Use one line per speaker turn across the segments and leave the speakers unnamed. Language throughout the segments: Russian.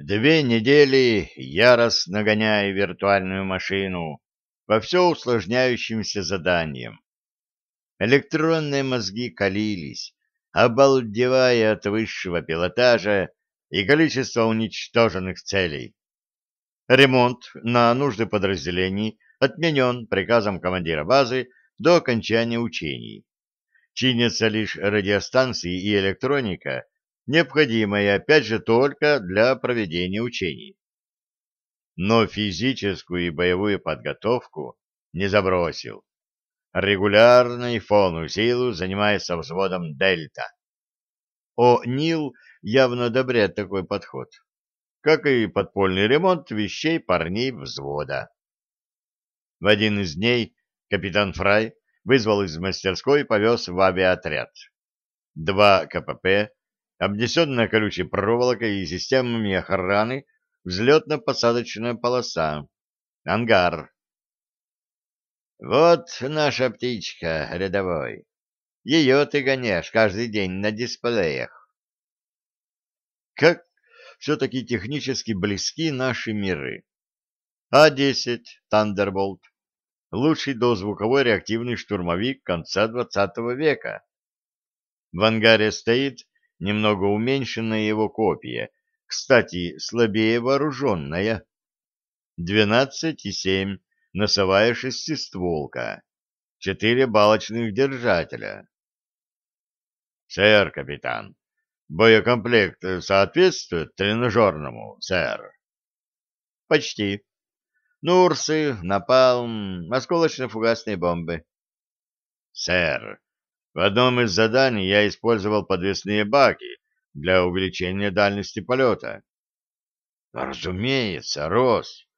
Две недели яростно гоняя виртуальную машину по все усложняющимся заданиям. Электронные мозги калились, обалдевая от высшего пилотажа и количества уничтоженных целей. Ремонт на нужды подразделений отменен приказом командира базы до окончания учений. Чинятся лишь радиостанции и электроника, необходимые опять же только для проведения учений. Но физическую и боевую подготовку не забросил. Регулярно и в полную силу занимается взводом «Дельта». О Нил явно одобряет такой подход, как и подпольный ремонт вещей парней взвода. В один из дней капитан Фрай вызвал из мастерской и повез в авиаотряд. Два КПП, обнесенная колючей проволокой и системами охраны, взлетно-посадочная полоса, ангар. «Вот наша птичка, рядовой. Ее ты гоняешь каждый день на дисплеях». Как все-таки технически близки наши миры. А-10 «Тандерболт» лучший дозвуковой реактивный штурмовик конца XX века. В ангаре стоит немного уменьшенная его копия, кстати, слабее вооруженная. 12,7 носовая шестистволка, четыре балочных держателя. Сэр, капитан, боекомплект соответствует тренажерному, сэр? Почти. Нурсы, напалм, осколочно-фугасные бомбы. Сэр, в одном из заданий я использовал подвесные баки для увеличения дальности полета. Разумеется, Рос.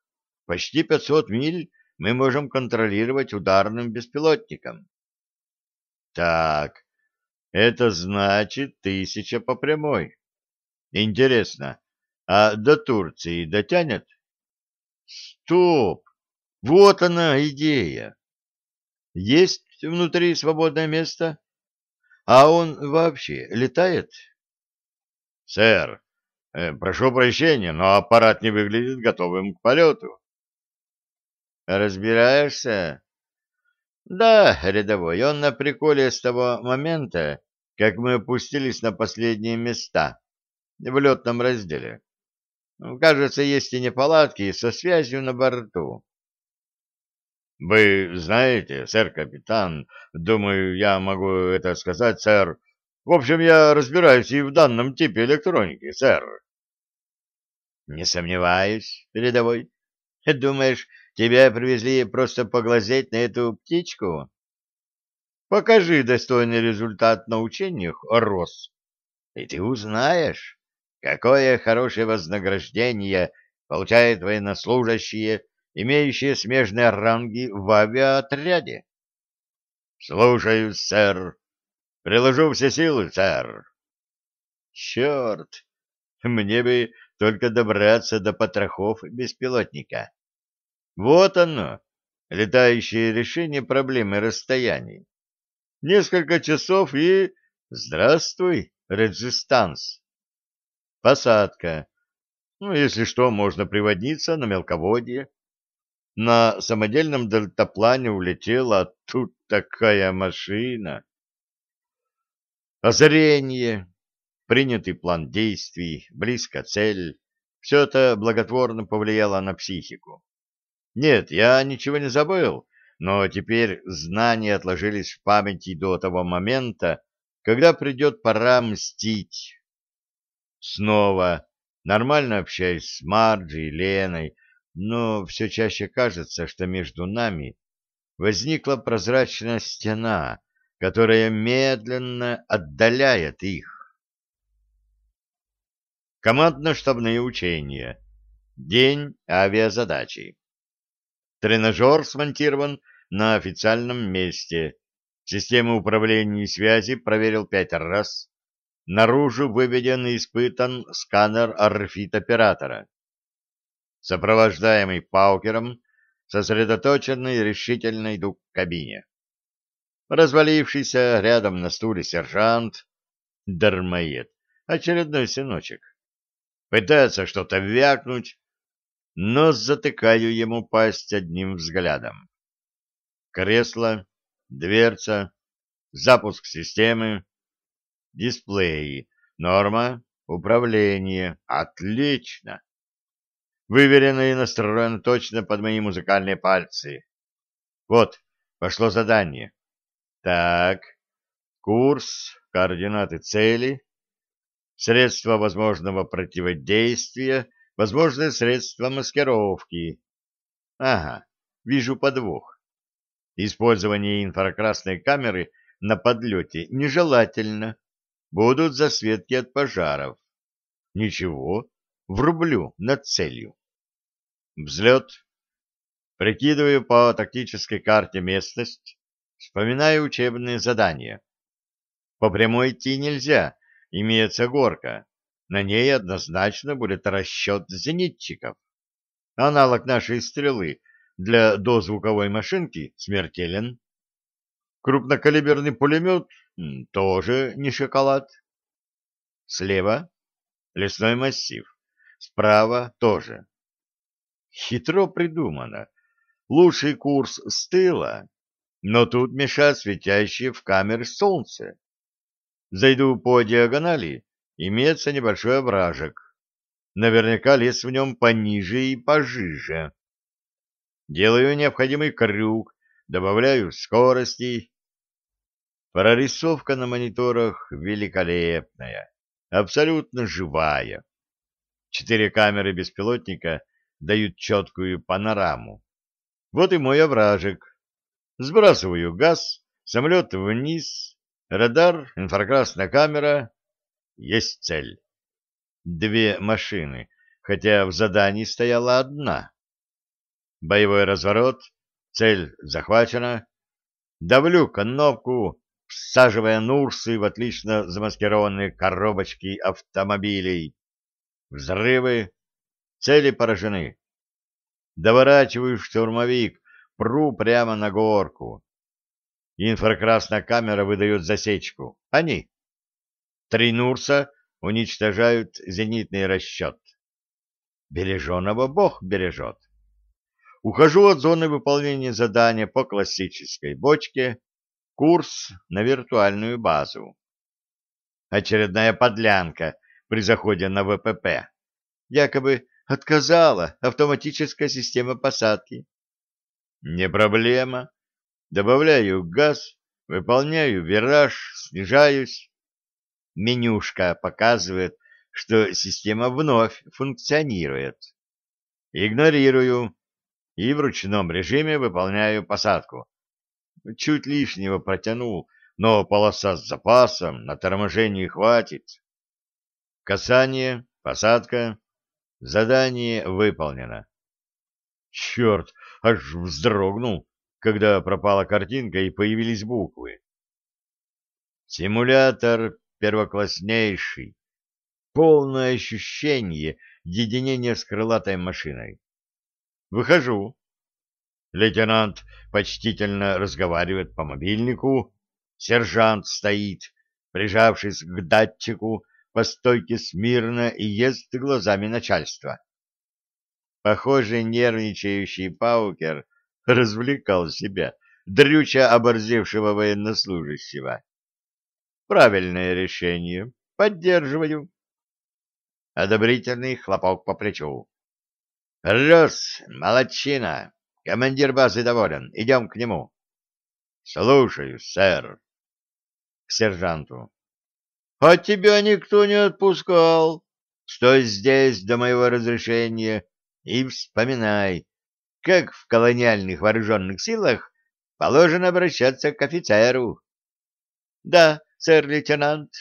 Почти 500 миль мы можем контролировать ударным беспилотником. Так, это значит тысяча по прямой. Интересно, а до Турции дотянет? Стоп! Вот она идея. Есть внутри свободное место? А он вообще летает? Сэр, э, прошу прощения, но аппарат не выглядит готовым к полету. Разбираешься? Да, рядовой, он на приколе с того момента, как мы опустились на последние места в летном разделе. Кажется, есть и неполадки со связью на борту. Вы знаете, сэр-капитан, думаю, я могу это сказать, сэр. В общем, я разбираюсь и в данном типе электроники, сэр. Не сомневаюсь, передовой. Думаешь, тебя привезли просто поглазеть на эту птичку? Покажи достойный результат на учениях, Рос, и ты узнаешь, Какое хорошее вознаграждение получают военнослужащие, имеющие смежные ранги в авиаотряде? — Слушаюсь, сэр. Приложу все силы, сэр. — Черт! Мне бы только добраться до потрохов беспилотника. Вот оно, летающее решение проблемы расстояний. Несколько часов и... Здравствуй, Реджистанс. Посадка. Ну, если что, можно приводниться на мелководье. На самодельном дельтаплане улетела, а тут такая машина. Озарение, принятый план действий, близко цель. Все это благотворно повлияло на психику. Нет, я ничего не забыл, но теперь знания отложились в памяти до того момента, когда придет пора мстить. Снова нормально общаюсь с Марджи и Леной, но все чаще кажется, что между нами возникла прозрачная стена, которая медленно отдаляет их. Командно-штабные учения. День авиазадачи. Тренажер смонтирован на официальном месте. Систему управления и связи проверил пять раз. Наружу выведен и испытан сканер орфит-оператора. Сопровождаемый Паукером, сосредоточенный решительно иду к кабине. Развалившийся рядом на стуле сержант, дармоед, очередной сыночек. пытается что-то вякнуть, но затыкаю ему пасть одним взглядом. Кресло, дверца, запуск системы, дисплей, норма, управление. Отлично! Выверено и настроено точно под мои музыкальные пальцы. Вот, пошло задание. Так, курс, координаты цели, средства возможного противодействия, возможные средства маскировки. Ага, вижу подвох. Использование инфракрасной камеры на подлете нежелательно. Будут засветки от пожаров. Ничего, врублю над целью. Взлет. Прикидываю по тактической карте местность, вспоминаю учебные задания. По прямой идти нельзя, имеется горка. На ней однозначно будет расчет зенитчиков. Аналог нашей стрелы для дозвуковой машинки смертелен. Крупнокалиберный пулемет тоже не шоколад. Слева лесной массив, справа тоже. Хитро придумано. Лучший курс с тыла, но тут мешает светящее в камере солнце. Зайду по диагонали, имеется небольшой овражек. Наверняка лес в нем пониже и пожиже. Делаю необходимый крюк, добавляю скорости. Прорисовка на мониторах великолепная, абсолютно живая. Четыре камеры беспилотника дают четкую панораму. Вот и мой овражек. Сбрасываю газ, самолет вниз, радар, инфракрасная камера. Есть цель. Две машины, хотя в задании стояла одна. Боевой разворот, цель захвачена. Давлю кнопку, всаживая Нурсы в отлично замаскированные коробочки автомобилей. Взрывы, цели поражены. Доворачиваю штурмовик, пру прямо на горку. Инфракрасная камера выдает засечку. Они. Три Нурса уничтожают зенитный расчет. Береженого Бог бережет. Ухожу от зоны выполнения задания по классической бочке, курс на виртуальную базу. Очередная подлянка при заходе на ВПП. Якобы отказала автоматическая система посадки. Не проблема. Добавляю газ, выполняю вираж, снижаюсь. Менюшка показывает, что система вновь функционирует. Игнорирую и в ручном режиме выполняю посадку. Чуть лишнего протянул, но полоса с запасом, на торможении хватит. Касание, посадка, задание выполнено. Черт, аж вздрогнул, когда пропала картинка и появились буквы. Симулятор первокласснейший. Полное ощущение единения с крылатой машиной. Выхожу. Лейтенант почтительно разговаривает по мобильнику. Сержант стоит, прижавшись к датчику, по стойке смирно и ест глазами начальства. Похоже, нервничающий Паукер развлекал себя, дрюча оборзевшего военнослужащего. Правильное решение. Поддерживаю. Одобрительный хлопок по плечу. Рос, молодчина. Командир базы доволен. Идем к нему. Слушаю, сэр. К сержанту. А тебя никто не отпускал. Стой здесь до моего разрешения и вспоминай, как в колониальных вооруженных силах положено обращаться к офицеру. — Да, сэр-лейтенант,